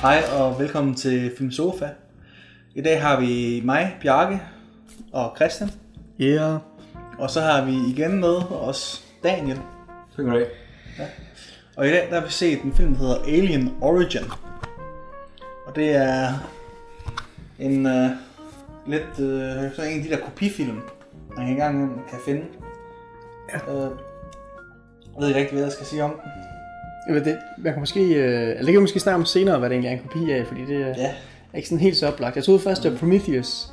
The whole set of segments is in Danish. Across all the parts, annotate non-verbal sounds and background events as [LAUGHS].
Hej og velkommen til Film Sofa. I dag har vi mig, Bjarke og Christian. Ja. Og så har vi igen med os Daniel. Tak skal have. Og i dag der har vi set en film, der hedder Alien Origin. Og det er en uh, lidt uh, så en af de der kopifilm, man ikke engang kan finde. Ja. Uh, jeg ved ikke rigtig, hvad jeg skal sige om den. Jamen, det, man kan måske, øh, eller det kan vi måske snakke om senere, hvad det egentlig er en kopi af, fordi det øh, Ja, er ikke sådan helt så oplagt. Jeg troede først, det var Prometheus,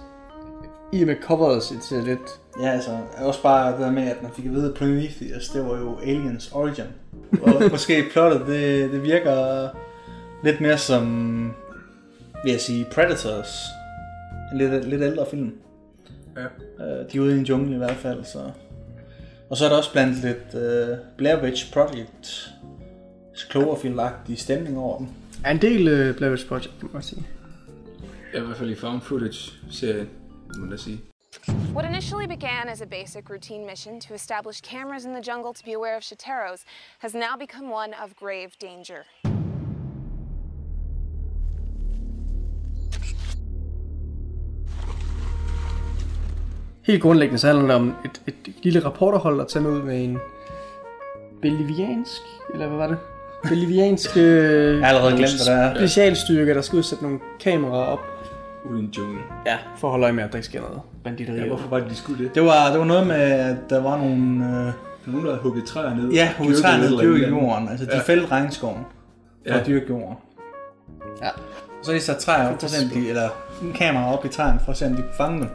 i og med coveret til lidt. ja altså, også bare det der med, at man fik at vide, at Prometheus, det var jo Aliens Origin. Og [LAUGHS] måske plottet, det, det virker lidt mere som, vil jeg sige, Predators. En lidt, lidt ældre film. Ja. Uh, de er ude i en jungle i hvert fald, så... Og så er der også blandt lidt uh, Blair Witch Project Cloverfield-agtig stemning over dem. Er en del øh, Blair Witch Project, kan man sige. Ja, i hvert fald i found footage-serien, må man da sige. What initially began as a basic routine mission to establish cameras in the jungle to be aware of Shateros has now become one of grave danger. Helt grundlæggende så handler det om et, et lille rapporterhold, der tager ud med en boliviansk, eller hvad var det? Boliviansk Jeg har allerede glemt, hvad det er. specialstyrke, der skal udsætte nogle kameraer op. Ude i en jungle. Ja, for at holde øje med, at der ikke sker noget banditteri. Ja, hvorfor var det, de skulle det? Det var, det var noget med, at der var nogle... Øh, Nogen, der havde hugget træer ned. ja, og tager dyrket ned et eller dyrke andet. jorden. Altså, de Ja. fældte regnskoven for Ja. at dyrke jorden. Ja. Og så er de sat træer op, for om de, eller en kamera op i træerne, for at se, om de kunne fange dem.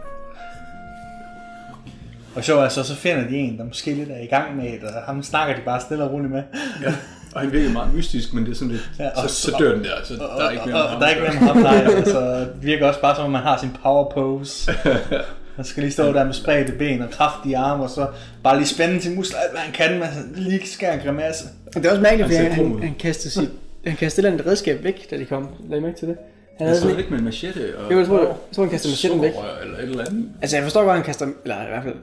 Og så, altså, så finder de en, der måske lidt er i gang med det, og ham snakker de bare stille og roligt med. Ja. [LAUGHS] Og han virker meget mystisk, men det er sådan lidt... Ja, og- så, så dør den der, så Og, der er ikke mere og, med og, ham. der er ikke mere med ham, nej. Altså, det virker også bare som, om man har sin power pose. [LAUGHS] Man skal lige stå der med spredte ben og kraftige arme, og så bare lige spænde sin muskler, alt hvad han kan, sådan lige skære en grimasse. Men det er også mærkeligt, fordi Han han, han, han, kastede sit, han kastede et eller andet redskab væk, da de kom. Lad I mærke til det? Han Han havde stod sådan, ikke med en machete og... jo, jeg tror, jeg tror, han kastede machetten væk. Eller et eller andet. Altså, jeg forstår godt, han kaster, eller i hvert fald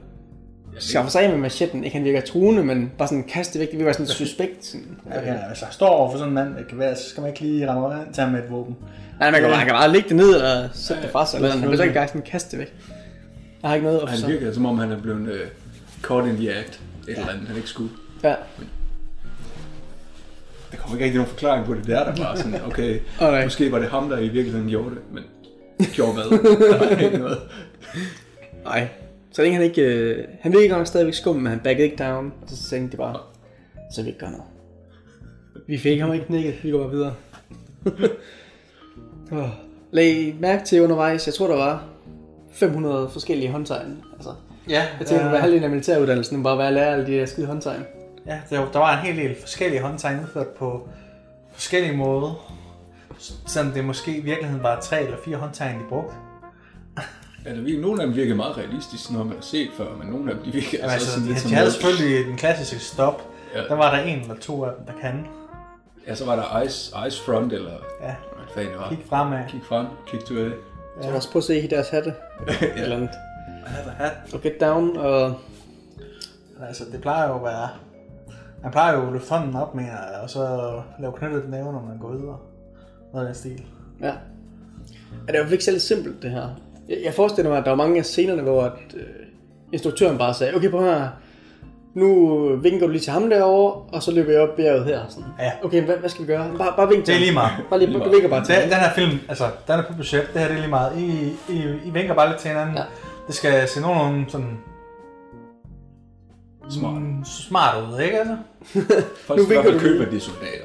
skaffer sig af med machetten. Ikke han virker truende, men bare sådan kaste det væk. Det virker sådan suspekt. Sådan. Okay, hvis jeg står over for sådan en mand, det kan være, så skal man ikke lige ramme rundt til ham med et våben. Nej, man kan, bare, han kan bare lægge det ned og sætte Ja, det fra sig. Eller, han vil ikke engang sådan kaste det væk. Jeg har ikke noget Og op han så. virker som om, han er blevet uh, caught in the act. Et eller andet, han ikke skulle. Ja. Der kommer ikke rigtig nogen forklaring på det. Det er der bare sådan, okay, Okay. måske var det ham, der i virkeligheden gjorde det, men [LAUGHS] gjorde hvad? Der var ikke noget. Nej. Så længe han ikke... Øh, han virker godt nok stadigvæk skum, men han backede ikke down. Og så tænkte de bare, så vi ikke gør noget. Vi fik ham ikke knækket. Vi går bare videre. oh. Lag I mærke til undervejs, jeg tror der var 500 forskellige håndtegn. Altså, Ja, jeg tænker, at halvdelen af militæruddannelsen bare være at lære alle de der skide håndtegn. ja der, der var en hel del forskellige håndtegn udført på forskellige måder. Selvom det måske i virkeligheden var tre eller fire håndtegn, de brugte. Ja, der virker, nogle af dem virker meget realistisk, når man har set før, men nogle af dem de virker Jamen, altså, altså, sådan de, lidt de som havde noget- selvfølgelig den klassiske stop. Ja. Der var der en eller to af dem, der kan. Ja, så var der Ice, ice Front, eller Ja, hvad fanden det var. kig fremad. Kig frem, kig tilbage. Så lad os prøve at se i deres hatte. [LAUGHS] ja. Eller andet. Have a hat. Og get down, og Altså, det plejer jo at være... Man plejer jo at løfte hånden op med, og så lave knyttet næve, når man går videre. Noget af den stil. Ja. Ja, det er jo ikke særlig simpelt, det her. Jeg, forestiller mig, at der var mange af scenerne, hvor at, øh, instruktøren bare sagde, okay, prøv her, nu vinker du lige til ham derovre, og så løber jeg op bjerget her. Sådan. Ja. Okay, hvad, hvad skal vi gøre? Bare, bare vink til Det er lige meget. Bare lige, bare, vinker bare til Den, den her film, altså, den er på budget. Det her det er lige meget. I, I, I vinker bare lidt til hinanden. Ja. Det skal se nogenlunde sådan... Smart. mm, smart ud, ikke altså? [LAUGHS] Folk Nu skal i hvert vinker fald du købe de soldater.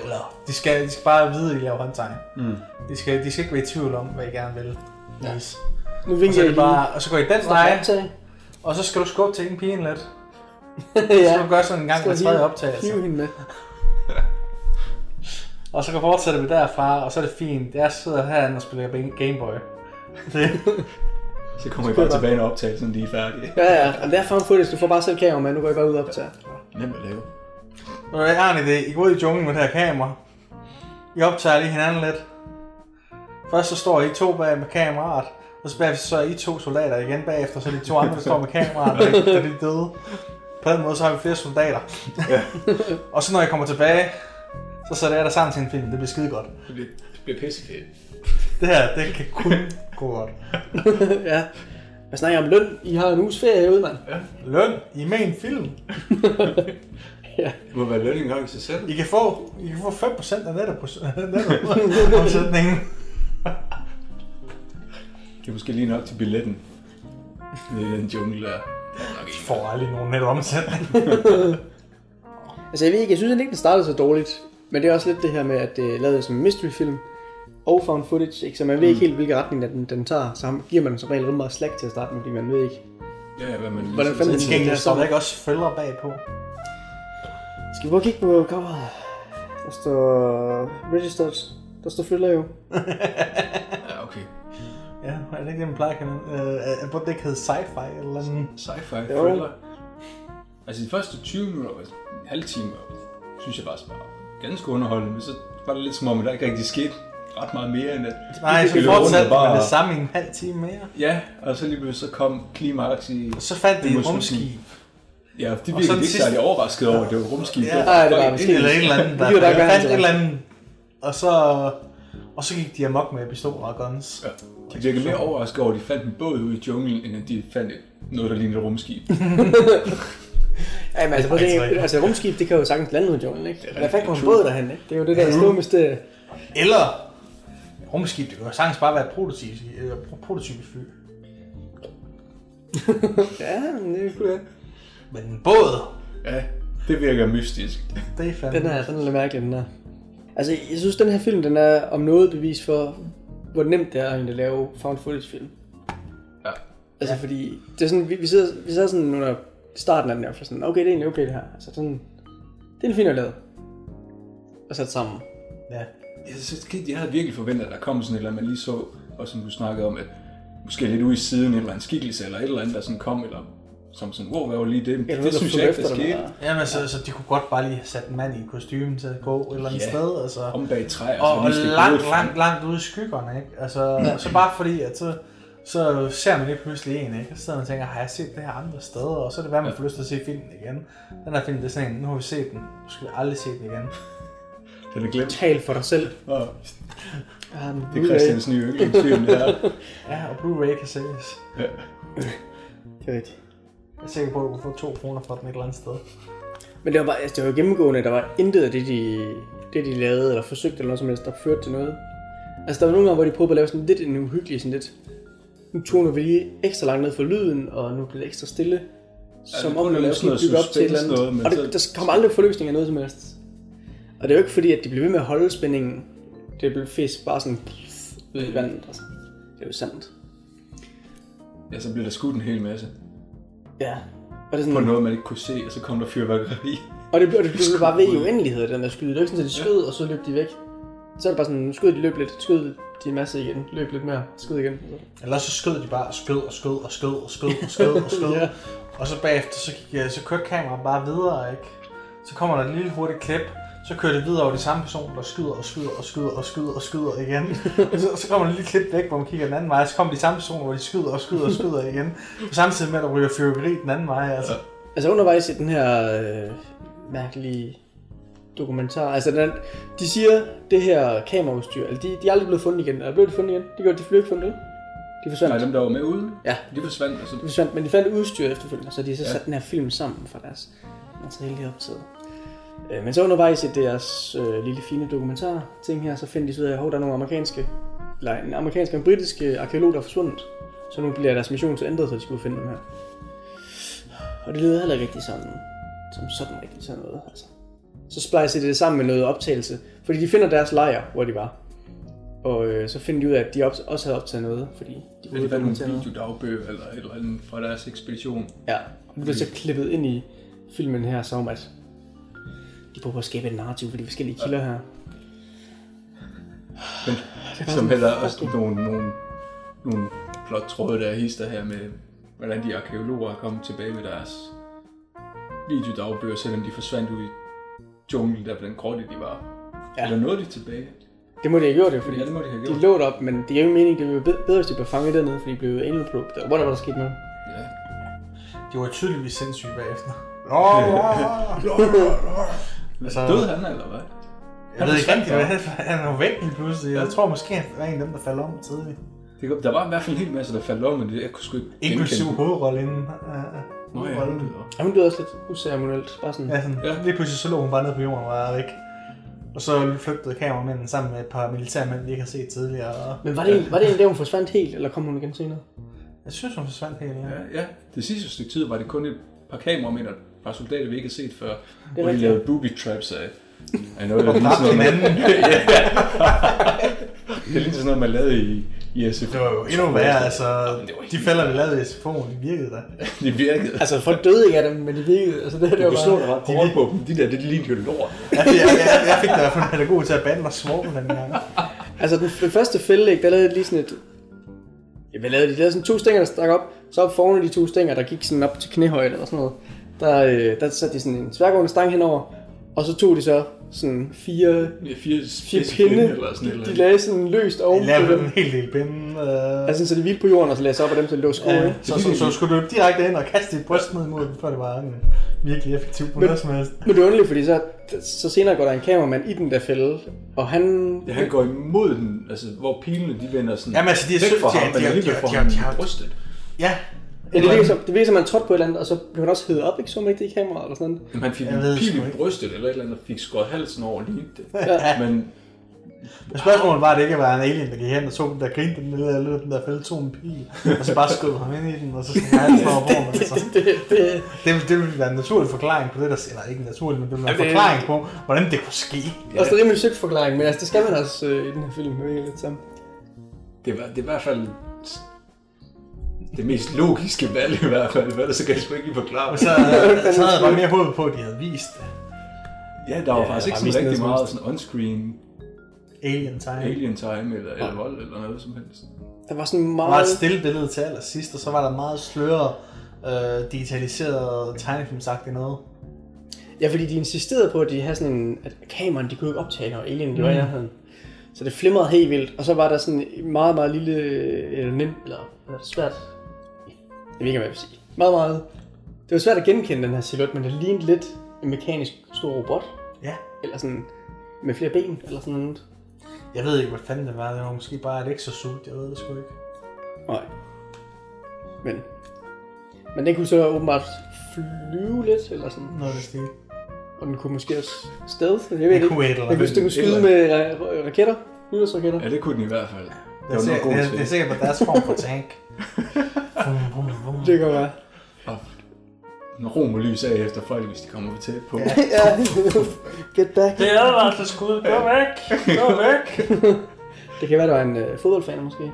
Ja, de skal, de skal bare vide, at I laver håndtegn. Mm. De skal, de skal ikke være i tvivl om, hvad I gerne vil. Ja. Yes. Nu Og vinker så, er jeg det bare, og så går I den lige. vej, Optag. og så skal du skubbe til en pigen lidt. [LAUGHS] Så ja. skal du gøre sådan en gang med jeg tredje optagelse. Hive hende med. [LAUGHS] Og så kan fortsætte vi derfra, og så er det fint. Jeg sidder herinde og spiller Gameboy. [LAUGHS] Så kommer I bare tilbage, når optagelsen de er færdige. Ja, ja. Og det er found footage. Du får bare selv kamera med. Nu går jeg bare ud og optager. Nemt at lave. og jeg har en idé. I går ud i junglen med det her kamera. I optager lige hinanden lidt. Først så står I to bag med kameraet, og så bagefter så er I to soldater igen bagefter, så er de to andre, der står med kameraet, da de er døde. På den måde så har vi flere soldater. Ja. og så når jeg kommer tilbage, så sætter jeg der sammen til en film. Det bliver skide godt. Det bliver bliver pissefedt. Det her, det kan kun gå godt. [LAUGHS] ja. Hvad snakker om løn? I har en uges ferie herude, mand. Løn, I er med i en film. [LAUGHS] Ja. Det må være løn engang i sig selv. I kan få, I kan få 5% af nettoomsætningen. Det er måske lige nok til billetten. I den jungle der. Er ikke. får aldrig nogen nettoomsætning. [LAUGHS] Altså, jeg ved ikke, jeg synes ikke, den startede så dårligt. Men det er også lidt det her med, at det er lavet som en mystery-film. Og found footage, ikke? så man ved ikke helt, hvilken retning den, den tager. Så ham- giver man som regel ret meget slack til at starte med, fordi man ved ikke. Ja, hvad man lige Hvordan så- fanden gengæld står der ikke også følger bagpå. Skal vi prøve at kigge på coveret? Der står registered. Der står følger jo. [LAUGHS] Ja, okay. Ja, er det ikke det, man plejer at kalde det? Øh, burde det ikke hedde sci-fi eller andet? Sci-fi thriller. Altså de første 20 minutter, en halv time, synes jeg faktisk var ganske underholdende. Men så var det lidt som om, at der ikke rigtig skete ret meget mere end at... Nej, så Det fortsatte bare- med det samme i en halv time mere. Ja, og så lige pludselig så kom klimaks i... Og så fandt de Det et sådan- rumskib. Ja, de Og så virkede den ikke sidste- særlig overrasket over, at det var rumskib. Ja. Nej, det var fucking måske- Eller et eller andet. [LAUGHS] Der, Det var der fandt et eller det. andet. Og så, og så gik de amok med pistoler og guns. Ja. De virkede mere overrasket over, at de fandt en båd ude i junglen, end at de fandt et- noget, der lignede et rumskib. [LAUGHS] Ja, men altså, prøv at Det er tænke, altså rumskib, det kan jo sagtens lande ud i junglen, ikke? Det er Hvad fanden kommer en båd derhen, ikke? Det er jo det der store mysterie. Eller rumskib, det kan jo sagtens bare være et prototype, øh, pro- prototypefly. [LAUGHS] Ja, men det kunne jeg. Men en båd, Ja, det virker mystisk. det er fandme... Den er, den er lidt mærkelig, den her. Altså, jeg synes, den her film, den er om noget bevis for, hvor nemt det er at lave found footage film. Ja. Altså, fordi det er sådan, vi, vi, sidder, vi sidder sådan under starten af den her, for sådan, okay, det er egentlig okay det her. Altså, sådan, det er en film, at lave. Og sat sammen. Ja. Jeg, synes, jeg havde virkelig forventet, at der kom sådan et eller andet, man lige så, og som du snakkede om, at måske lidt ude i siden, en eller anden skikkelse, eller et eller andet, der sådan kom, eller som sådan, wow, hvad var lige det? Eller det synes jeg ikke, der skete. Jamen, så, så de kunne godt bare lige have sat en mand i kostume til at gå et eller andet Ja. sted. Altså. Om bag træer, Og, og stikke langt, langt, langt ude i skyggerne, ikke? Altså, ja. så bare fordi, at så, så ser man lige pludselig en, ikke? Og så sidder man og tænker, har jeg set det her andre steder? Og så er det værd, man Ja. får lyst til at se filmen igen. Den her film, det er sådan en, nu har vi set den, nu skal vi aldrig se den igen. Den er glemt. Tal for dig selv. Og Ja, den det er Christians nye yndlingsfilm, det her. Ja, og Blu-ray kan sælges. Ja. Det er rigtigt. Jeg er sikker på, at du kan få to kroner for den et eller andet sted. Men det var, bare, altså, det var gennemgående, der var intet af det, de, det, de lavede, eller forsøgte, eller noget som helst, der førte til noget. Altså, der var nogle gange, hvor de prøvede at lave sådan lidt en uhyggelig, sådan lidt, nu toner vi lige ekstra langt ned for lyden, og nu bliver det ekstra stille. Som de om man at lave måske sådan noget op til et eller andet. noget, men og det, så- der kom aldrig forløsning af noget som helst. Og det er jo ikke fordi, at de blev ved med at holde spændingen. Det blev fisk bare sådan ud i vandet. Altså. Det er jo sandt. Ja, så blev der skudt en hel masse. Ja. Og det er På sådan, noget, man ikke kunne se, og så kom der fyrværkeri. Og det blev, det [LAUGHS] blev bare ved i uendelighed, den der skyde. Det var ikke sådan, at de skød, og så løb de væk. Så er det bare sådan, skød de løb lidt, skød de en masse igen, løb lidt mere, skød igen. Eller så skød de bare og skød og skød og skød og skød og skød og skød. [LAUGHS] Ja. Og så bagefter, så, gik, jeg- så kørte kameraet bare videre, ikke? Så kommer der et lille hurtigt klip, så kører det videre over de samme personer, der skyder og skyder og skyder og skyder og skyder igen. så, så kommer der et lille klip væk, hvor man kigger den anden vej, så kommer de samme personer, hvor de skyder og skyder og skyder igen. Samtidig med, at der ryger fyrværkeri den anden vej, altså. Altså undervejs i den her øh, mærkelige dokumentar, altså den, de siger, det her kameraudstyr, altså de, de er aldrig blevet fundet igen. Er blevet fundet igen? De, gør, de blev ikke fundet? De forsvandt. Nej, dem der var med ude, Ja. de forsvandt. Altså, De forsvandt, men de fandt udstyr efterfølgende, så de så Ja. sat den her film sammen for deres materiale, de har optaget. Øh, Men så undervejs i deres øh, lille fine dokumentar ting her, så finder de så ud af, at der er nogle amerikanske, eller en amerikansk og en britisk øh, arkeolog, der er forsvundet. Så nu bliver deres mission så ændret, så de skulle finde dem her. Og det lyder heller ikke rigtig sådan, som sådan rigtig sådan noget. Altså. Så splicer de det sammen med noget optagelse, fordi de finder deres lejr, hvor de var. Og øh, så finder de ud af, at de op- også havde optaget noget, fordi de kunne fandt nogle videodagbøger eller et eller andet fra deres ekspedition. Ja, og det bliver så klippet ind i filmen her, som at de prøver at skabe et narrativ for de forskellige kilder her. Men, bare som heller også det. nogle, nogle, nogle flot tråde, der er hister her med, hvordan de arkeologer er kommet tilbage med deres videodagbøger, selvom de forsvandt ud i junglen, der den grotte, de var. Ja. Eller nåede de tilbage? Det må de have gjort jo, fordi Ja, det må de have de gjort. lå op, men det er jo ikke meningen, det ville jo bedre, hvis de blev fanget dernede, fordi de blev anal eller whatever der skete med dem. Ja. De var tydeligvis sindssyge bagefter. [LAUGHS] Nå, Altså, Døde han, eller hvad? Jeg ved ikke rigtigt, hvad han, han er væk pludselig. Jeg tror måske, han var en af dem, der faldt om tidligt. Det, der var i hvert fald en hel masse, der faldt om, men det, jeg kunne sgu ikke Inklusiv hovedrollen. det. Nå ja, hovedrollen. det var- Ja, hun døde også lidt uceremonielt. Bare sådan. Ja, sådan, Ja. lige pludselig så lå hun bare nede på jorden og var væk. Og så flygtede kameramænden sammen med et par militærmænd, vi ikke har set tidligere. Og Men var det, en- var det egentlig der, hun forsvandt helt, eller kom hun igen senere? jeg synes, hun forsvandt helt. Ja. Ja, ja, det sidste stykke tid var det kun et par kameramænd par soldater, vi ikke har set før, hvor de lavede booby traps af, af noget, der ligner sådan noget, hinanden. [LAUGHS] det ligner sådan noget, man lavede i, i SF. Det var jo endnu værre, altså. det var De fælder, vi lavede i SFO'en, de virkede da. [LAUGHS] Det virkede. Altså, folk døde ikke af dem, men de virkede. Altså, det, det Du var kunne slå bare... dig ret hårdt på dem. De der, det lignede jo lort. Jeg, jeg, jeg, jeg fik da i hvert fald en pædagog til at bande og svogle den gang. Altså, den, den første fælde, der lavede de lige sådan et... Ja, hvad lavede de? De lavede sådan to stænger, der stak op. Så op foran de to stænger, der gik sådan op til knæhøjde eller sådan noget. Der, øh, der satte de sådan en tværgående stang henover. Og så tog de så sådan fire, Ja, fire, fire pinde. eller sådan De, de lagde sådan løst oven på lavede dem. en hel del binde. Øh, Altså, så de hvilede på jorden, og så lagde sig op af dem, så det lå sko, ja, ikke? så, så, så, skulle du direkte ind og kaste dit bryst ned imod dem, før det var en virkelig effektiv på Men- noget som helst. Men det er underligt, fordi så, så senere går der en kameramand i den der fælde, og han... Ja, han går imod den, altså hvor pilene de vender sådan Jamen, altså, de er væk fra de er- ham, men de er- alligevel de er- får de er- ham de er- i brystet. Ja, Ja, det virker som, det virker som, man trådte på et eller andet, og så blev han også hævet op, ikke? Så man ikke det i kameraet eller sådan noget. Jamen, han fik en pil i brystet eller et eller andet, og fik skåret halsen over lige det. Ja. Men Men spørgsmålet var, at det ikke var en alien, der gik hen og tog den der grinte den lille, eller den der fælde tog en pil, og så bare skød ham ind i den, og så sådan han for over altså. Det, det, det, det, det ville være en naturlig forklaring på det, der eller ikke en naturlig, men det ville være en forklaring på, hvordan det kunne ske. Ja. Også en rimelig søgt forklaring, men altså, det skal man også øh, i den her film, det virker lidt sammen. det, var, det er i hvert fald det mest logiske valg i hvert fald, hvad der så kan jeg sgu ikke lige forklare. Og så, [LAUGHS] så havde jeg bare mere håbet på, at de havde vist det. Ja, der var Ja, faktisk ikke sådan rigtig noget meget sådan on-screen Alien time. alien time eller, eller vold eller noget som helst. Der var sådan Der var meget... et stille billede til allersidst, og så var der meget sløret, øh, digitaliseret tegnefilmsagtigt noget. Ja, fordi de insisterede på, at de havde sådan en... At kameraen, de kunne ikke optage, når alien de var i Mm. nærheden. Så det flimrede helt vildt, og så var der sådan en meget, meget lille... Eller nem, eller er det svært... Jeg ved ikke, hvad jeg vil sige. Meget, meget... Det var svært at genkende den her silhuet, men det lignede lidt en mekanisk stor robot. Ja. Eller sådan med flere ben, eller sådan noget. Jeg ved ikke, hvad fanden det var. Det var måske bare et exosuit. Jeg ved det sgu ikke. Nej. Men... Men den kunne så åbenbart flyve lidt, eller sådan. Noget af det stil. Og den kunne måske også stealth, jeg ved Det ikke. kunne et eller Den andet. den kunne skyde med ra- raketter. Nyhedsraketter. Ja, det kunne den i hvert fald. Det Det er, det, er, det er sikkert på deres form for tank. [LAUGHS] Det kan være. En romerlys af efter folk, hvis de kommer for tæt på. Ja. Get back. Det er advarselsskud. Gå væk. Gå væk. [LAUGHS] Det kan være, der var en øh, fodboldfan måske.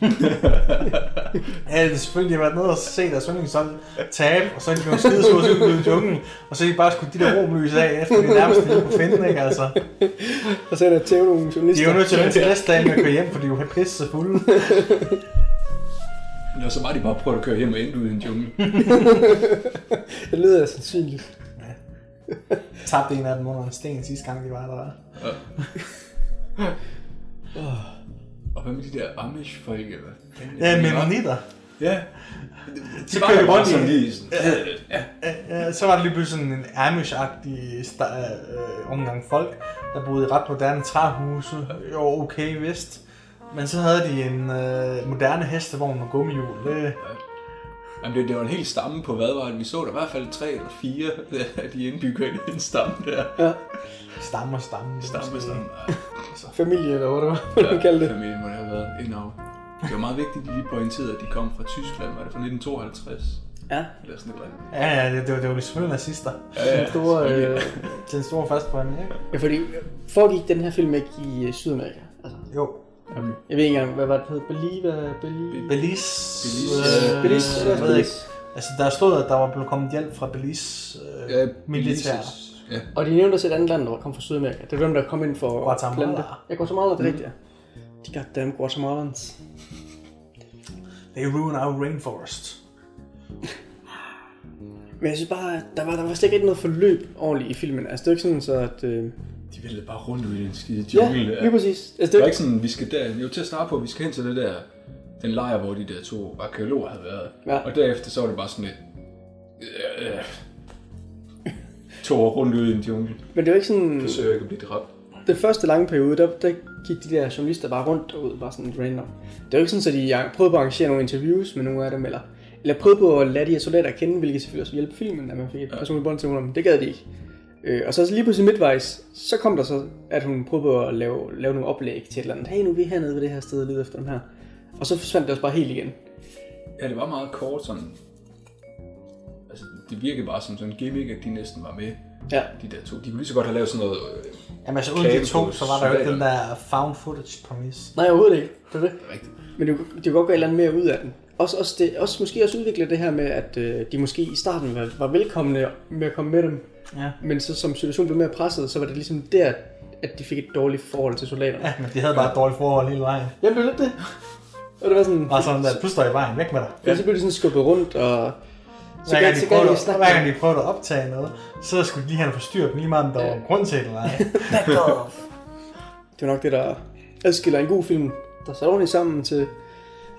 [LAUGHS] Ja, det er selvfølgelig, de har været nede og se deres yndlingshold tabe, og så er de blevet skideskud, så er de blevet i junglen, og så er de bare skudt de der romlys af, efter de nærmest ikke kunne finde, ikke altså. Og så er der tæve nogle De journalister. er jo nødt til at vente til næste dag med at køre hjem, for de er jo pisse så fulde. [LAUGHS] Eller så var de bare prøvet at køre hjem og endte ud i en jungle. [LAUGHS] Det lyder sandsynligt. Tabte en af dem under en sten sidste gang, de var der. Og hvad med de der Amish-folk? eller hvad fanden er Ja, det, de. Ja. Bare rundt sådan i, lige sådan, ja. Ja, så var der lige pludselig sådan en Amish-agtig sta- øh, omgang folk, der boede i ret moderne træhuse. Jo, okay, vist. Men så havde de en øh, moderne hestevogn med gummihjul. Det, Jamen, det, det var en hel stamme på hvad var det? Vi så der i hvert fald tre eller fire [LAUGHS] af de indbyggere i den stamme der. Ja. stamme og stamme. det er Stamme, måske- stamme. Familie, eller hvad det var, hvad man kaldte det. Familien må det have været indover. Det var meget vigtigt, at de lige pointerede, at de kom fra Tyskland. Var det fra 1952? Ja. Eller sådan et eller andet. Ja, ja, det, det, var, det var de selvfølgelig nazister. Ja, Den store, øh, Til en stor fastbrænding, ikke? ja, fordi foregik den her film ikke i øh, Sydamerika? Altså, Jo. Jeg ved ikke engang, hvad var det hed? Belize? Belize? Belize. Belize. Øh, Belize? Jeg ved ikke. Altså, der stod, at der var blevet kommet hjælp fra Belize øh, Ja, militær. Ja. Og de nævnte også et andet land, der kom fra Sydamerika. Det var dem, der kom ind for Guatemala. plante. Ja, Guatemala, det er rigtigt, ja. De goddamn Guatemalans. They ruin our rainforest. Men jeg synes bare, der var, der var slet ikke noget forløb ordentligt i filmen. Altså, det er ikke sådan, så at... Øh... De væltede bare rundt ud i den skide Ja, jungle der. lige præcis. Altså, Det det var ikke sådan, vi skal der, jo til at starte på, vi skal hen til det der, den lejr, hvor de der to arkeologer havde været. Ja. Og derefter så var det bare sådan et, øh, øh, to år rundt ud i en jungle. Men det var ikke sådan... Forsøger ikke at blive dræbt. Det den første lange periode, der, der gik de der journalister bare rundt derude, bare sådan random. Det var ikke sådan, at de prøvede på at arrangere nogle interviews med nogle af dem, eller, eller prøvede på at lade de her soldater kende, hvilket selvfølgelig også hjælpe filmen, at man fik et personligt bånd til dem. Det gad de ikke. Øh, og så lige pludselig midtvejs, så kom der så, at hun prøvede på at lave, lave nogle oplæg til et eller andet. Hey, nu er vi hernede ved det her sted, lige efter dem her. Og så forsvandt det også bare helt igen. Ja, det var meget kort sådan... Altså, det virkede bare som sådan en gimmick, at de næsten var med, Ja. de der to. De kunne lige så godt have lavet sådan noget... Øh, Jamen altså uden de to, så var der jo ikke den der found footage præmis. Nej, overhovedet ikke. Det er det. rigtigt. Men det, det kunne godt gøre et eller andet mere ud af den. Også, også, det, også måske også udvikle det her med, at øh, de måske i starten var, var velkomne med at komme med dem. Ja. Men så som situationen blev mere presset, så var det ligesom der, at de fik et dårligt forhold til soldaterne. Ja, men de havde bare et dårligt forhold hele vejen. Jamen, det var lidt det. Og det var sådan... Og sådan der, du står i vejen, væk med dig. Ja, så blev de sådan skubbet rundt, og... Så Hver gang, de prøvede, de at, hver gang de prøvede at optage noget, så skulle de lige have forstyrret dem lige meget, om der var grund til det eller ej. Det var nok det, der adskiller en god film, der satte ordentligt sammen til...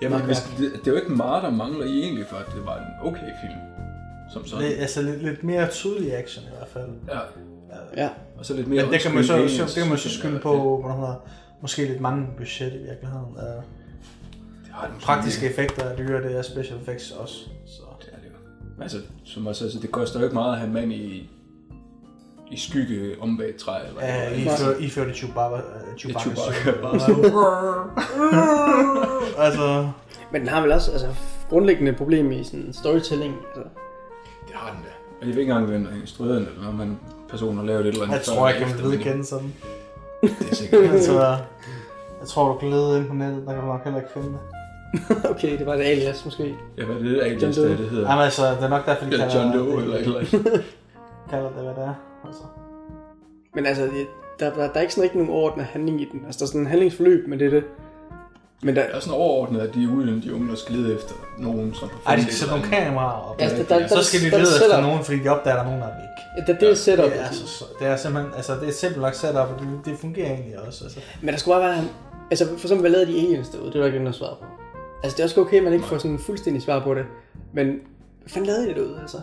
Jamen, hvis, det, det er jo ikke meget, der mangler i egentlig, for at det var en okay film. Som sådan. Det, altså lidt, lidt mere tydelig action i hvert fald. Ja. Ja, Og så lidt mere Men det kan man så, så, det kan man så skylde på, hvordan hedder, måske lidt mange budget i virkeligheden. Uh, Det har måske praktiske effekter er dyre, det er special effects også. Så. Det er det jo. Altså, som jeg sagde, så det koster jo ikke meget at have mand i, i skygge om bag et træ. Eller Ja. I før, I førte Chewbacca. Uh, Chewbacca. Chewbacca. [LAUGHS] altså, men den har vel også altså, grundlæggende problem i sådan storytelling. Altså. Det har den da. Og jeg ved ikke engang, hvem der instruerede den, eller man personen har lavet et eller andet. jeg tror, jeg kan vedkende sådan. Det er sikkert. [LAUGHS] Altså, jeg tror, du kan lede ind på nettet, der kan du nok heller ikke finde det. [LAUGHS] okay, det var det alias måske. Ja, hvad er det, alias, John det, er, det hedder? Jamen altså, det er nok derfor, de Ja, kalder John Doe det, eller et eller andet. [LAUGHS] kalder det, hvad det er. Altså. Men altså, det- der, der, der er ikke sådan rigtig nogen overordnet handling i den. Altså, der er sådan en handlingsforløb, men det er det. Men der, Det er sådan overordnet, at de er ude, de unge, der skal lede efter nogen, som har Ej, de fundet skal sætte nogle kameraer op. Ja, Ja, der, der, så skal de der, lede der efter setup. nogen, fordi de opdager, at der er nogen, der er væk. Ja, det, det er setup. Det er, altså, så- det er simpelthen, altså det er simpelt nok setup, og det, det fungerer egentlig også. Altså. Men der skulle bare være... Altså, for eksempel, hvad lavede de aliens derude? Det var der ikke nogen, der svarede på. Altså, det er også okay, at man ikke får sådan fuldstændig svar på det. Men hvad fanden lavede de derude, altså?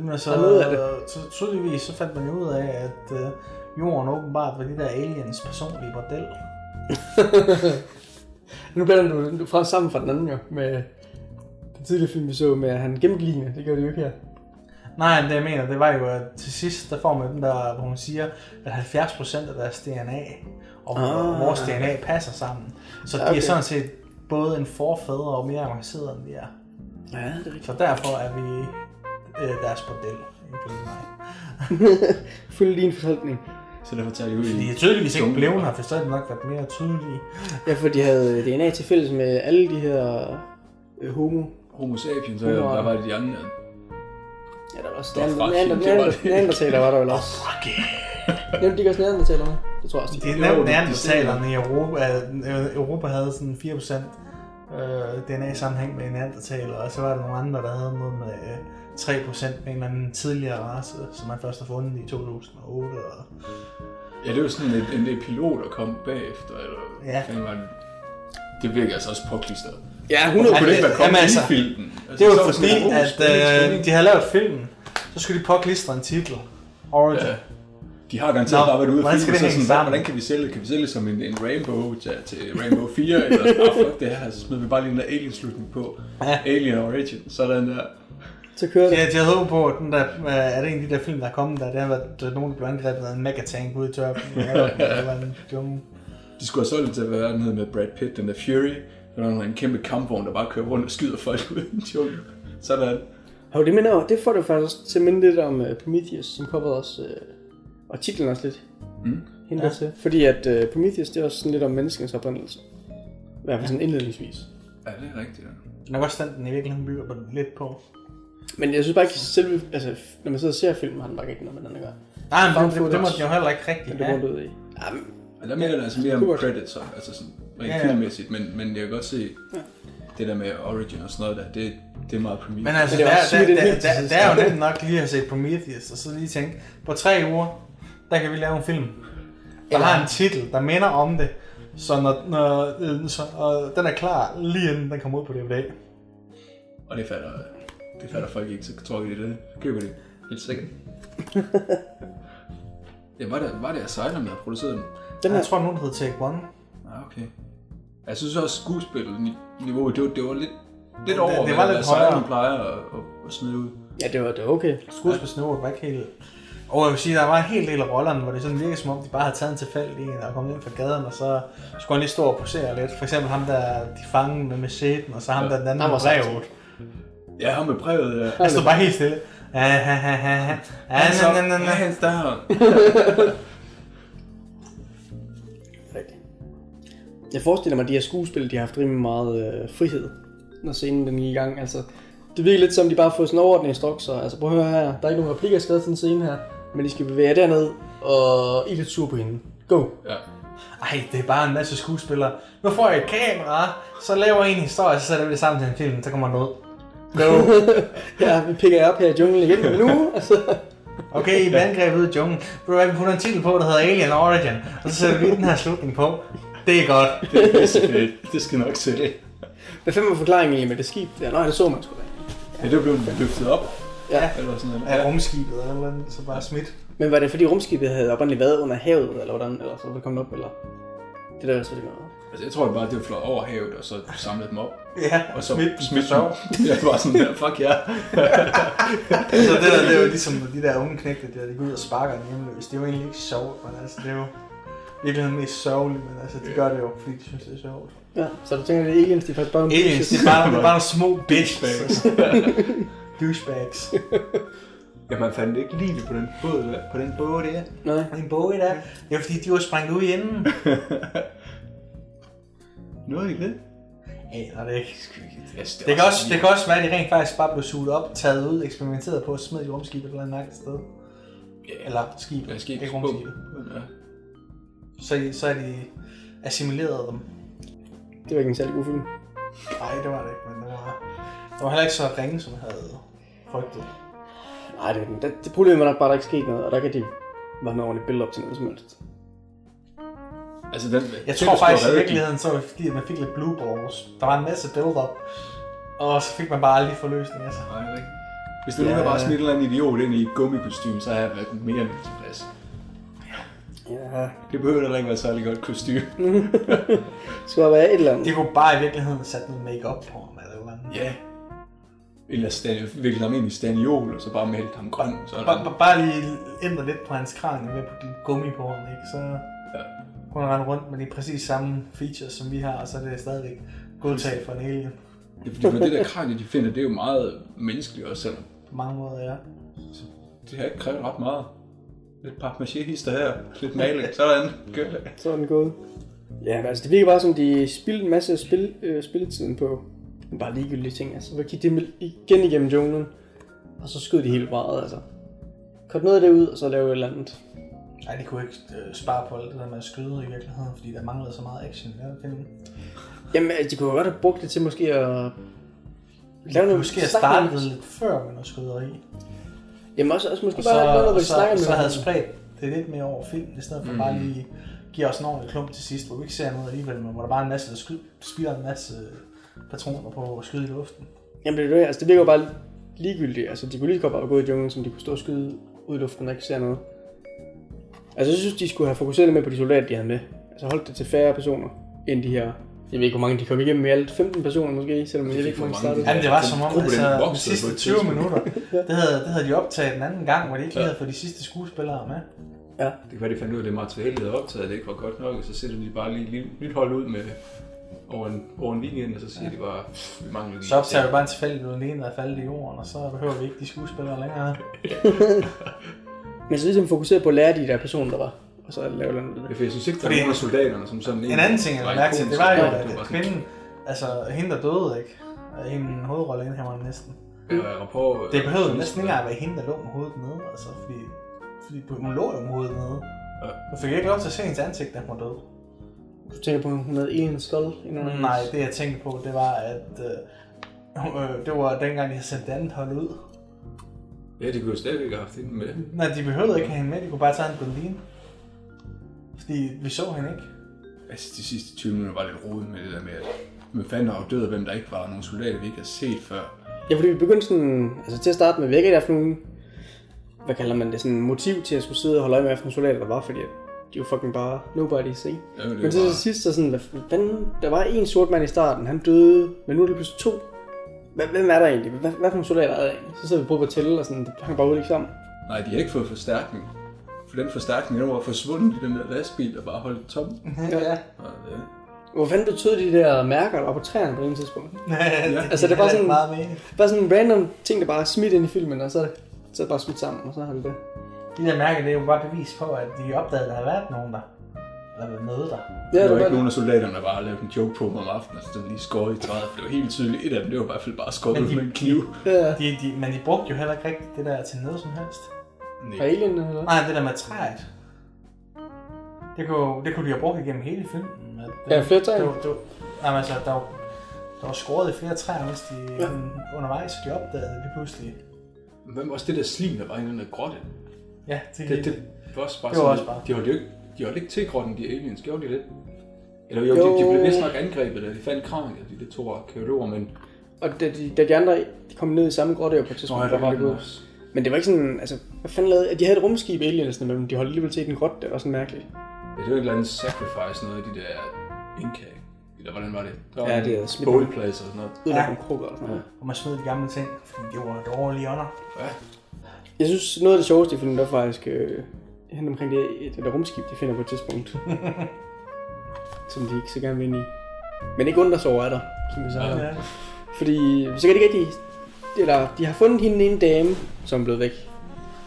Men altså, Der noget af så tydeligvis så fandt man jo ud af, at uh, jorden åbenbart var de der aliens personlige bordel. [LAUGHS] Nu blander du, du fra sammen fra den anden jo, med den tidligere film, vi så med, at han gennemgligende. Det gør de jo ikke her. Nej, det jeg mener, det var jo, at til sidst, der får man den der, hvor hun siger, at 70% af deres DNA og Ah. vores DNA passer sammen. Så de Okay. er sådan set både en forfædre og mere avanceret, end vi er. Ja, det er rigtigt. Så derfor er vi øh, deres bordel, ifølge mig. [LAUGHS] Følg din fortolkning. Så derfor tager de ud De i... er tydeligvis ikke blevet her, for så nok været mere tydelige. Ja, for de havde DNA til fælles med alle de her øh, homo. Homo sapiens, og der var det de andre. Ja, der var også neandertaler var der vel også. Nævnte de ikke også neandertaler med? Det tror jeg også, de Det er det- neandertalerne i Europa. Europa havde sådan 4% øh, DNA-sammenhæng med neandertaler, og så var der nogle andre, der havde noget med øh, 3% med en eller anden tidligere race, som man først har fundet i 2008. Og, Ja, det var sådan en, en epilog, der kom bagefter, eller... Ja. Var det? Virker altså også påklistret. Ja, 100 Kunne det ikke være kommet Jamen, altså, i filmen? det var så fordi, oh, at øh, de havde lavet filmen, så skulle de påklistre en titel. Origin. Ja. De har garanteret bare været ude og hvordan filme, skal det så sådan, sammen? hvordan kan vi sælge? Kan vi sælge som en, en Rainbow til, til Rainbow 4? Eller ah, fuck det her, så smider vi bare lige den der Alien-slutning på. Ja. Alien Origin, sådan der. Så kører det. Ja, jeg havde på, at den der, øh, er det en af de der film, der er kommet der, det har været, der nogen, der blev angrebet af en megatank ude i tørpen. Ja, det var en jungle. De skulle have solgt det til at være den hed med Brad Pitt, den der Fury. Der var en kæmpe kampvogn, der bare kører rundt og skyder folk ud i en jungle. Sådan. Og det, minder, det får det faktisk til at minde lidt om uh, Prometheus, som coveret også, uh, og titlen også lidt Mm. henter ja. til. Fordi at uh, Prometheus, det er også sådan lidt om menneskens oprindelse. I hvert fald sådan indledningsvis. Ja, det er rigtigt. Ja. Det er nok også den, den i virkeligheden bygger på lidt på. Men jeg synes bare ikke, selve, altså, når man sidder og ser filmen, har den bare ikke noget med den at gøre. Nej, men det, det, det må den jo heller ikke rigtigt Det er have. rundt ud i. Ja, men, Og der mener det altså mere om credits, og- altså sådan rent Ja, ja, ja. filmmæssigt, men, men jeg kan godt se det der med Origin og sådan noget der, det, det er meget Prometheus. Men altså, Men der, det der, der, det er der, der, der, er jo nemt nok lige at set Prometheus, og så lige tænke, på tre uger, der kan vi lave en film, der Eller- har en titel, der minder om det, så når, når øh, så, og den er klar lige inden den kommer ud på DVD. Og det fatter, det fatter folk ikke, så tror jeg det, det køber de helt sikkert. [LAUGHS] Ja, var det, var det Asylum, der produceret den? Den Jeg her, tror, nogen der hedder Take One. Ja, okay. Jeg synes også, skuespilniveauet, det var, det var lidt, lidt Det- over, det hvad var lidt Asylum højere. plejer at, at, at smide ud. ja, det var, det var okay. Skuespilsniveauet var ikke helt... Og jeg vil sige, der var en hel del af rollerne, hvor det sådan virkede som om, de bare havde taget en tilfældig en og kommet ind fra gaden, og så skulle han lige stå og posere lidt. For eksempel ham der, de fangede med macheten, og så ham der den anden Han var brevet. Ja, ham med brevet, ja. Han stod bare helt stille. Na. hans der. Rigtigt. Jeg forestiller mig, at de her skuespil, de har haft rimelig meget øh, frihed, når scenen den gik i gang. Altså, det virker lidt som, de bare har fået sådan overordnede instrukser. Altså, prøv at høre her, der er ikke nogen replikker skrevet til den scene her, men de skal bevæge jer derned, og I er lidt sur på hende. Go! Ja. Ej, det er bare en masse skuespillere. Nu får jeg et kamera, så laver jeg en historie, så sætter vi det sammen til en film, så kommer den Go. [LAUGHS] Ja, vi pikker jer op her i junglen igen men nu. [LAUGHS] Okay, I angrebet ud i junglen. Ved du hvad, vi putter en titel på, der hedder Alien Origin, og så sætter vi den her slutning på. Det er godt. Det er pisse fedt. Det skal nok sælge. hvad fanden var forklaringen egentlig med det skib der? Nej, det så man sgu da. Ja, det blev løftet op. Ja. Eller sådan noget. Af rumskibet eller noget, andet, så bare smidt. Men var det fordi rumskibet havde oprindeligt været under havet, eller hvordan? Eller så var det kommet op, eller? Det der er så det gør. Altså, jeg tror bare, det var flået over havet, og så samlet dem op. Ja, Og så smidt den smidt dem. [LAUGHS] Jeg var sådan der, fuck ja. [LAUGHS] Så det der, det er jo ligesom de der unge knægte, der de går ud og sparker en hjemløs. Det er jo egentlig ikke sjovt, men altså, det er jo virkelig mest sørgeligt, men altså, de gør det jo, fordi de synes, det er sjovt. Ja, så du tænker, det er aliens, de er faktisk bare nogle Aliens, det er bare, det er bare nogle små [LAUGHS] bitches. Douchebags. Ja, man fandt ikke lige på den båd der. På den båd der. Nej. Og en bog der, det er fordi, de var sprængt ud i enden. Noget ikke det? Aner det ikke. Yes, Det kan, også, det kan også være, at de rent faktisk bare blev suget op, taget ud, eksperimenteret på og smidt i rumskibet et eller andet mærkeligt sted. Eller skib, Ja, skib. ikke rumskibet. Ja. Så, så er de assimileret dem. Det var ikke en særlig god film. Nej, det var det ikke, men det var, det var heller ikke så ringe, som jeg havde frygtet. Nej, det, det, det problemet var nok bare, at der ikke skete noget, og der kan de var noget ordentligt billede op til noget som helst. Altså, den, Jeg tror faktisk i virkeligheden, så var det fordi, at man fik lidt blue balls. Der var en masse build-up, og så fik man bare aldrig forløsning af sig. Nej, det ikke. Hvis du nu Ja. havde bare smidt en eller anden idiot ind i et gummikostyme, så havde jeg været mere end tilfreds. Ja. Det behøver heller ikke være et særlig godt kostume. Det [LAUGHS] skulle være et eller andet. De kunne bare i virkeligheden sætte noget make-up på ham, eller andet. Ja. Eller stan, vikle ham ind i staniol, og så bare melde ham grøn. Så Bare, der, bare, lige ændre lidt på hans kran ved på din gummi på ham, ikke? Så. Kunne han rende rundt med de præcis samme features, som vi har, og så er det stadigvæk godtaget for en alien. det er fordi, med det der kranje, de finder, det er jo meget menneskeligt også, selvom På mange måder, ja. det har ikke krævet ret meget. Lidt papmaché-hister her, lidt maling, sådan. Gør det. Så den gået. Ja, men altså det virker bare som, de spildte en masse spil, øh, spilletiden på bare ligegyldige ting. Altså, så gik de igen igennem junglen, og så skød de helt meget, altså. Kort noget af det ud, og så lave et eller andet. Nej, de kunne ikke øh, spare på alt det der med at skyde i virkeligheden, fordi der manglede så meget action i den film. Jamen, altså, de kunne jo godt have brugt det til måske at lave noget måske snakke startet med- lidt før med noget skyderi. Jamen også, også måske Og bare så, noget, hvor og vi snakker så, med så havde spredt det lidt mere over filmen, i stedet for mm. bare lige give os en ordentlig klump til sidst, hvor vi ikke ser noget alligevel, men hvor der bare er en masse, der sky, spiller en masse patroner på at skyde i luften. Jamen det er det, altså det virker jo bare ligegyldigt. Altså de kunne lige godt bare gå i junglen, som de kunne stå og skyde ud i luften og ikke se noget. Altså jeg synes, de skulle have fokuseret lidt mere på de soldater, de havde med. Altså holdt det til færre personer, end de her... Jeg ved ikke, hvor mange de kom igennem i alt. 15 personer måske, selvom jeg ved ikke, hvor mange startede. Jamen det var som om, altså, de sidste et 20 tidspunkt. minutter, [LAUGHS] det havde, det havde de optaget den anden gang, hvor de ikke Ja. havde fået de sidste skuespillere med. Ja. Det kan være, de fandt ud af, at det materiale, de havde optaget, det ikke var godt nok, og så sætter de bare lige nyt hold ud med over en, over en weekend, og så siger de bare, "Pff, vi mangler lige Så optager vi bare en tilfældig, hvor den ene er faldet i jorden, og så behøver vi ikke de skuespillere længere. [LAUGHS] [LAUGHS] Men så ligesom fokuseret på at lære de der personer, der var. Og så lave noget Ja, det. for jeg synes ikke, der Fordi- var nogen af soldaterne, som sådan En anden ting, jeg lagde mærke til, det var jo, at Det kvinden, altså hende der døde, ikke? Og Hende hovedrolle indhæmmer næsten. Ja, rapport, Det behøvede næsten ikke engang være hende, der lå med hovedet nede, altså, fordi, fordi hun lå jo med hovedet nede. Ja. Du fik ikke lov til at se hendes ansigt, da hun var død. Du tænker på, at hun havde en af Nej, det jeg tænkte på, det var, at øh, øh, det var dengang, de havde sendt det andet hold ud. Ja, de kunne jo stadigvæk have haft hende med. Nej, de behøvede ikke have hende med, de kunne bare tage en blondine. Fordi vi så hende ikke. Altså, de sidste 20 minutter var lidt rodet med det der med, at man fandt og døde, hvem der ikke var nogen soldater, vi ikke havde set før. Ja, fordi vi begyndte sådan, altså til at starte med, vi har ikke rigtig haft nogen hvad kalder man det, sådan en motiv til at skulle sidde og holde øje med, hvilke soldater der var, fordi de jo fucking bare nobody, ikke? Ja, men Men til bare- sidst så sådan, hvad fanden, der var en sort mand i starten, han døde, men nu er det pludselig to. Hvad, hvem er der egentlig? Hvad, hvad for nogle soldater er der egentlig? Så sidder vi på at tælle, og sådan, det hang bare ud ikke sammen. Nej, de har ikke fået forstærkning. For den forstærkning, den var forsvundet i den der lastbil, der bare holdt tom. [LAUGHS] Ja. Og, ja. Hvor fanden betød de der mærker, der var på træerne på en tidspunkt? [LAUGHS] ja. Altså, det var sådan- meget mening. Bare sådan en random ting, der bare er smidt ind i filmen, og så, så er det bare smidt sammen, og så har vi det. De der mærker, det er jo bare bevis på, at de opdagede, at der har været nogen der. Der har været noget der. Ja, der det var var ikke nogen af soldaterne, der bare lavede en joke på dem om aftenen, altså den lige skåret i træet, for det var helt tydeligt. Et af dem, det var i hvert fald bare skåret med en kniv. Ja. De, de, men de brugte jo heller ikke rigtigt det der til noget som helst. Fra Alien, eller? Nej, det der med træet. Det kunne, det kunne de have brugt igennem hele filmen. At, Ja, flere træer. Det, det, var- jamen, altså, der, var, der var skåret i flere træer, mens de Ja. undervejs de opdagede det pludselig. Hvem var også det der slim, der var i den der grotte? Ja, det, Det, det var også bare Det var sådan, også bare- De holdt jo ikke, de holdt ikke til grotten, de aliens, gjorde de det? Eller jo, Jo. De, de, blev næsten nok angrebet, da de fandt kraniet, de der to arkeologer, men... Og da de, da de andre de kom ned i samme grotte jo på et tidspunkt, Nå, ja, der var det også. Men det var ikke sådan, altså, hvad fanden lavede, de havde et rumskib aliensene, men de holdt alligevel til i den grotte, det var sådan mærkeligt. Ja, det var et eller andet sacrifice, noget af de der Inca, eller hvordan var det? Der var Ja, det er smidt- Bålplads og sådan noget. Ødelagt Ja. krukker og sådan noget. Og man smed de gamle ting, fordi det var dårlige ånder. Ja, Jeg synes, noget af det sjoveste i filmen, der var faktisk øh, hen omkring det, det der rumskib, de finder på et tidspunkt. [LAUGHS] som de ikke så gerne vil ind i. Men ikke undre sig over, er der, som vi sagde. Ja. Fordi så kan de ikke rigtig... Eller, de har fundet hende en dame, som er blevet væk.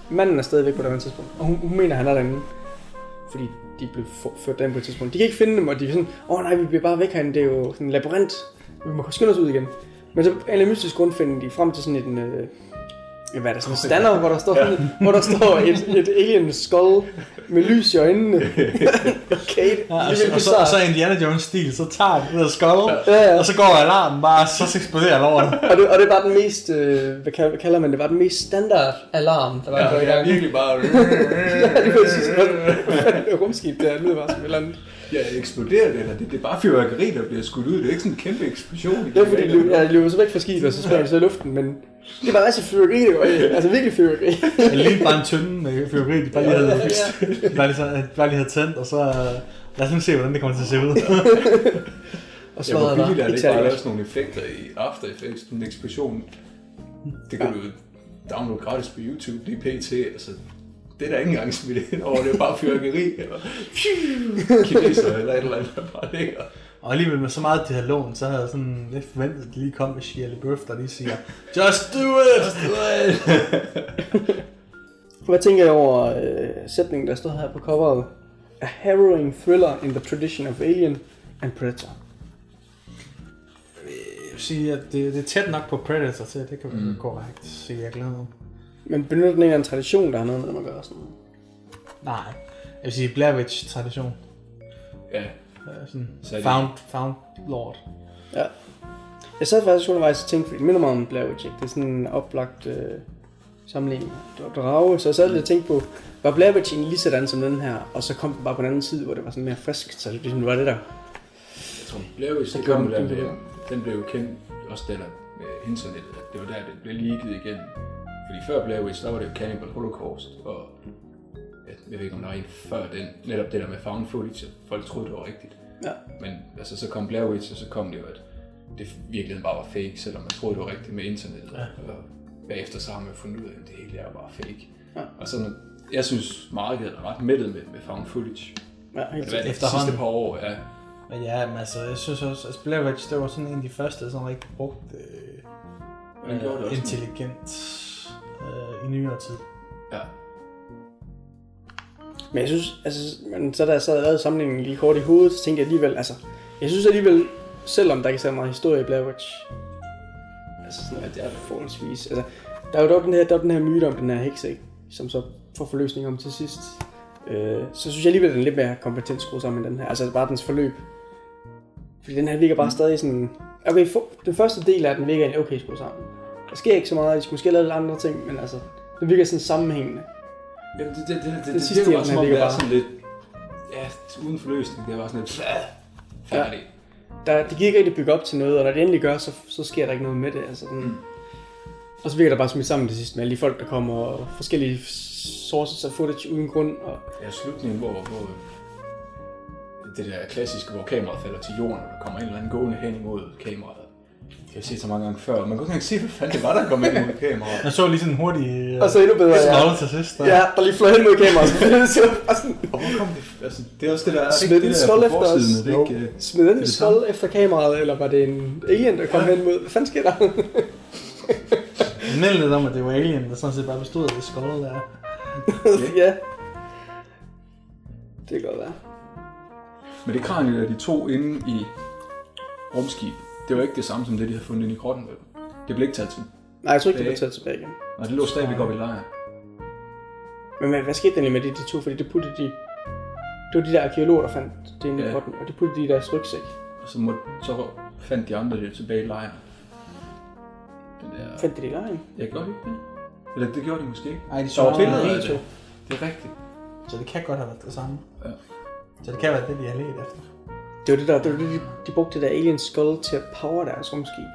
Manden er stadig væk på det her tidspunkt, og hun, hun mener, han er derinde. Fordi de blev ført derinde på et tidspunkt. De kan ikke finde dem, og de er sådan, åh oh, nej, vi bliver bare væk herinde, det er jo sådan en labyrint. Vi må skynde os ud igen. Men så af en mystisk grund finder de frem til sådan en... Øh, ja, hvad er det, sådan en stander, hvor der står, sådan, et- hvor der står et, et alien skull med lys i øjnene. okay, det Ja, er og, så, virkelig og, så, og så Indiana Jones stil, så tager de ud af skolden, Ja, ja. og så går alarmen bare, så eksploderer lorten. Og det, og det var den mest, øh, hvad kalder, man det, var den mest standard alarm, der var ja ja, i det er gang. virkelig bare... [LAUGHS] Ja, det var præcis. Hvad rumskib der, det lyder bare som et eller andet. Ja, eksploderer det, eller det, det er bare fyrværkeri, der bliver skudt ud. Det er ikke sådan en kæmpe eksplosion. Det var fordi, de løb, ja, de løb så væk fra skibet, og så sprang de så i luften, men det var altså fyrværkeri, det var [LAUGHS] altså virkelig fyrværkeri. Det lignede bare en tynde med fyrværkeri, de bare lige havde, Ja, ja. bare lige, så- bare lige havde tændt, og så øh, lad os nu se, hvordan det kommer til at se ud. [LAUGHS] Og Ja, svaret hvor billigt er det ikke bare at lave sådan nogle effekter i After Effects, sådan en eksplosion. Det kan du downloade gratis på YouTube, lige pt. Altså, det er der ikke engang smidt ind over, det er bare fyrværkeri, eller [LAUGHS] kineser, eller et eller andet, der bare ligger. Og alligevel med så meget, de havde lånt, så havde jeg sådan lidt forventet, at de lige kom med Shia LaBeouf, der lige siger, Just do it! Just do it! [LAUGHS] Hvad tænker jeg over øh, sætningen, der står her på coveret? A harrowing thriller in the tradition of Alien and Predator. Jeg vil sige, at det, det er tæt nok på Predator til, det kan være mm. korrekt sige, jeg glæder mig. Men benytter den ikke af en tradition, der har noget med at gøre sådan? Nej, jeg vil sige Blair Witch tradition. Ja, Sådan Så er det- found, found lord. Ja. Jeg sad faktisk undervejs og tænkte, fordi det minder mig om Blair Witch, ikke? Det er sådan en oplagt øh, sammenligning. Drage, så jeg sad lidt og tænkte på, var Blair Witch egentlig lige sådan som den her, og så kom den bare på den anden side, hvor det var sådan mere frisk, så det ligesom var det der. jeg tror, Blair Witch, Så det kom den- der den med, den blev jo kendt, også den der med internettet, det var der, det blev leaget igen. Fordi før Blair Witch, der var det jo Cannibal Holocaust, og jeg, jeg ved ikke, om der var en før den, netop det der med found footage, folk troede, det var rigtigt. Ja. Men altså, så kom Blair Witch, og så kom det jo, at det virkelig bare var fake, selvom man troede, det var rigtigt med internettet. Ja. Og bagefter så har man fundet ud af, at det hele er bare fake. Ja. Og sådan, jeg synes, markedet er ret mættet med, med found footage. Ja, helt Det var Efterhånden. sidste par år, ja. Men ja, men altså, jeg synes også, at Blair Witch, det var sådan en af de første, som rigtig brugte øh, også. intelligent øh, i nyere tid. ja. Men jeg synes, altså, men så da jeg sad og lavede sammenligningen lige kort i hovedet, så tænkte jeg alligevel, altså, jeg synes alligevel, selvom der ikke er så meget historie i Blair Witch, altså sådan, at det er forholdsvis, altså, der er jo dog den her, der er den her myte om den her heks, ikke? som så får forløsning om til sidst. Øh, så synes jeg alligevel, at den er lidt mere kompetent skruet sammen med den her, altså bare dens forløb. Fordi den her virker bare stadig sådan, okay, for, den første del af den virker egentlig okay skruet sammen. Der sker ikke så meget, de skulle måske lave lidt andre ting, men altså, den virker sådan sammenhængende. Jamen, det, det, det, det, det, Det det, sidste det, det var som om, det er sådan lidt, ja, uden forløsning, det var sådan lidt, færdig. der, det ikke rigtig bygge op til noget, og når det endelig gør, så, så sker der ikke noget med det. Altså, den, Og så virker der bare smidt sammen til sidst med alle de folk, der kommer, og forskellige sources af footage uden grund. Og... Ja, slutningen, hvor, hvor det der klassiske, hvor kameraet falder til jorden, og der kommer en eller anden gående hen imod kameraet. Det har jeg set så mange gange før. Man kunne ikke engang se, hvad fanden det var, der kom hen imod kameraet. Jeg så lige sådan en hurtig... Og så endnu bedre, ja. til sidst. Der. Ja, der lige fløj hen mod kameraet, så det så bare sådan, Og hvor kom det? Altså, det er også det der, er ikke den skål efter os. er ikke, øh, smed den skold efter kameraet, eller var det en alien, der kom ja. hen mod? Hvad fanden sker der? Lidt om, at det var Alien, der sådan set bare bestod af det skål der. [LAUGHS] ja. Det kan godt være. Men det kranie, der de to inde i rumskib, det var ikke det samme som det, de havde fundet inde i grotten. Det blev ikke taget til. Nej, jeg tror ikke, det blev Tilbage. taget tilbage igen. Og det lå stadigvæk op i lejren. Men hvad, hvad skete der med de, de to? Fordi det puttede de... Det var de der arkeologer, der fandt det inde i Ja. grotten, og det puttede de i deres rygsæk. Og så, må, så fandt de andre det tilbage i lejren. Den der... Fandt de det i lejen? Jeg gjorde de ikke det? Eller det gjorde de måske ikke. Nej, de så billeder af det. det. Det er rigtigt. Så det kan godt have været det samme. Ja. Så det kan være det, de har let efter. Det var det der, det var det, de, de brugte det der alien skull til at power deres rumskib.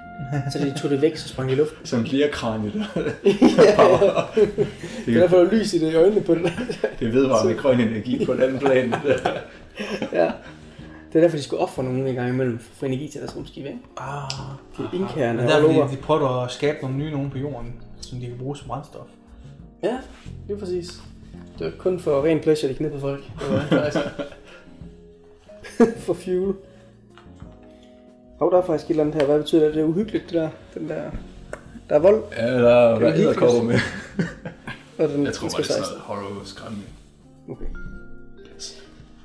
så de tog det væk, så sprang i luften. Som flere kranie der. ja, det, [LAUGHS] det er derfor, der er lys i det i øjnene på det der. det er vedvarende grøn energi på en anden plan. [LAUGHS] ja. Det er derfor, de skulle ofre nogen en gang imellem for energi til deres rumskib, ikke? Ah, Det er indkærende det er derfor, de, de prøver at skabe nogle nye nogen på jorden, som de kan bruge som brændstof. Ja, lige præcis. Det var kun for ren pleasure, de knippede folk. Det var altså. [LAUGHS] [LAUGHS] for fuel. Hov, der er faktisk et eller andet her. Hvad betyder det? Det er uhyggeligt, det der. Den der... Der er vold, ja, der er Det der er er edderkopper med. [LAUGHS] og den Jeg tror det er 16. sådan noget horror skræmmende. Okay.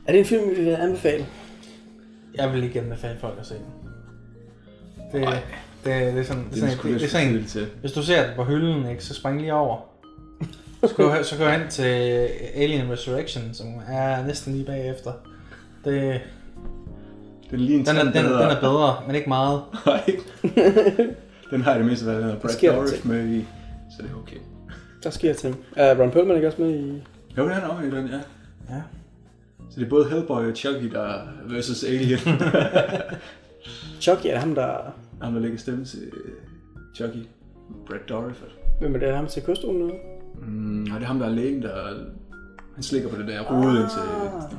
Er det en film, vi vil anbefale? Jeg vil ikke anbefale folk at se den. Det, Nej. det, det, er sådan, det, Det er sådan, det, det er sådan, for til. hvis du ser den på hylden, ikke, så spring lige over. Så gå, så gå hen til Alien Resurrection, som er næsten lige bagefter. Det, Den er lige en den, er, den, bedre. den er bedre, men ikke meget. Nej. [LAUGHS] den har jeg det mindste, hvad den. Brad Dourif med i. Så det er okay. Der sker ting. Er Ron Perlman ikke også med i... Jo, det er han også i den, ja. Ja. Så det er både Hellboy og Chucky, der versus Alien. [LAUGHS] Chucky er det ham, der... ham, der lægger stemme til Chucky. Brad Dourif. Hvem er det? Er ham til kostumen nu? Mm, og det er ham, der er lægen, der... Han slikker på det der hoved, indtil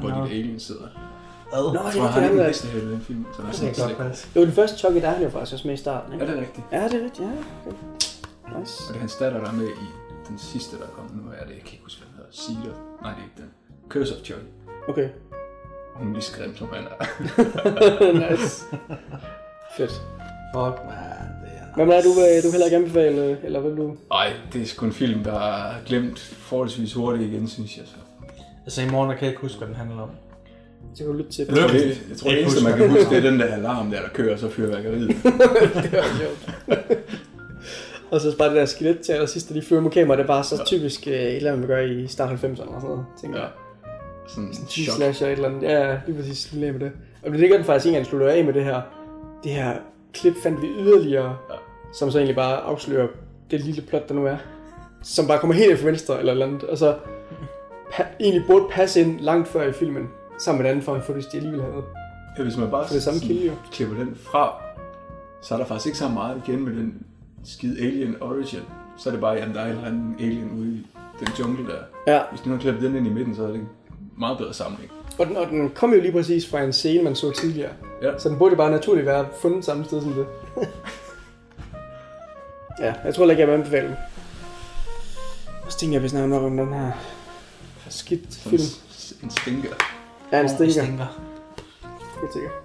hvor de Nå. der aliens sidder. Ad. Nå, Jeg det er han er bedste her i den film. Så er Det sådan kan godt passe. Jo, den første Chucky, der er han jo faktisk også med i starten, Ja, ikke? det er rigtigt. Ja, det er rigtigt, ja. Okay. Nice. Og det er hans datter, der er med i den sidste, der kom nu. Er det, jeg kan ikke huske, hvad den hedder. Cedar. Nej, det er ikke den. Curse of Chucky. Okay. Hun er lige grim, som han er. [LAUGHS] nice. Fedt. Fuck, man. Det er Hvad er du, øh, du heller ikke anbefale, eller vil du? Ej, det er sgu en film, der er glemt forholdsvis hurtigt igen, synes jeg. Så. Altså i morgen, kan jeg ikke huske, hvad den handler om. Så kan du lytte til Jeg tror, det. det, jeg tror, det eneste, man kan huske, det er den der alarm, der, der kører så fyrværkeriet. [LAUGHS] det var sjovt. og så bare det der skelet til allersidst, de fører mod kamera, det er bare så typisk øh, et eller andet, vi gør i start 90'erne og sådan noget, tænker Ja. jeg. Sådan en Cheese chok. slasher et eller andet. Ja, ja, lige præcis lige med det. Og det ligger den faktisk ikke engang slutter af med det her. Det her klip fandt vi yderligere, Ja. som så egentlig bare afslører det lille plot, der nu er. Som bare kommer helt ind fra venstre eller et eller andet. Og så pa- egentlig burde passe ind langt før i filmen. Sammen med den anden form for footage, de alligevel havde. Ja, hvis man bare For det samme jo. klipper den fra, så er der faktisk ikke så meget igen med den skide Alien Origin. Så er det bare, jamen der er en eller anden alien ude i den jungle der. Ja, Hvis nu har klippet den ind i midten, så er det en meget bedre samling. og den, og den kom jo lige præcis fra en scene, man så tidligere. Ja. Så den burde bare naturligt være fundet samme sted som det. [LAUGHS] ja, jeg tror ikke, jeg vil anbefale den. Og så tænker jeg, vi snakker nok om den her skidt film. en- en stinker. Äänestin. Äänestin. Äänestin.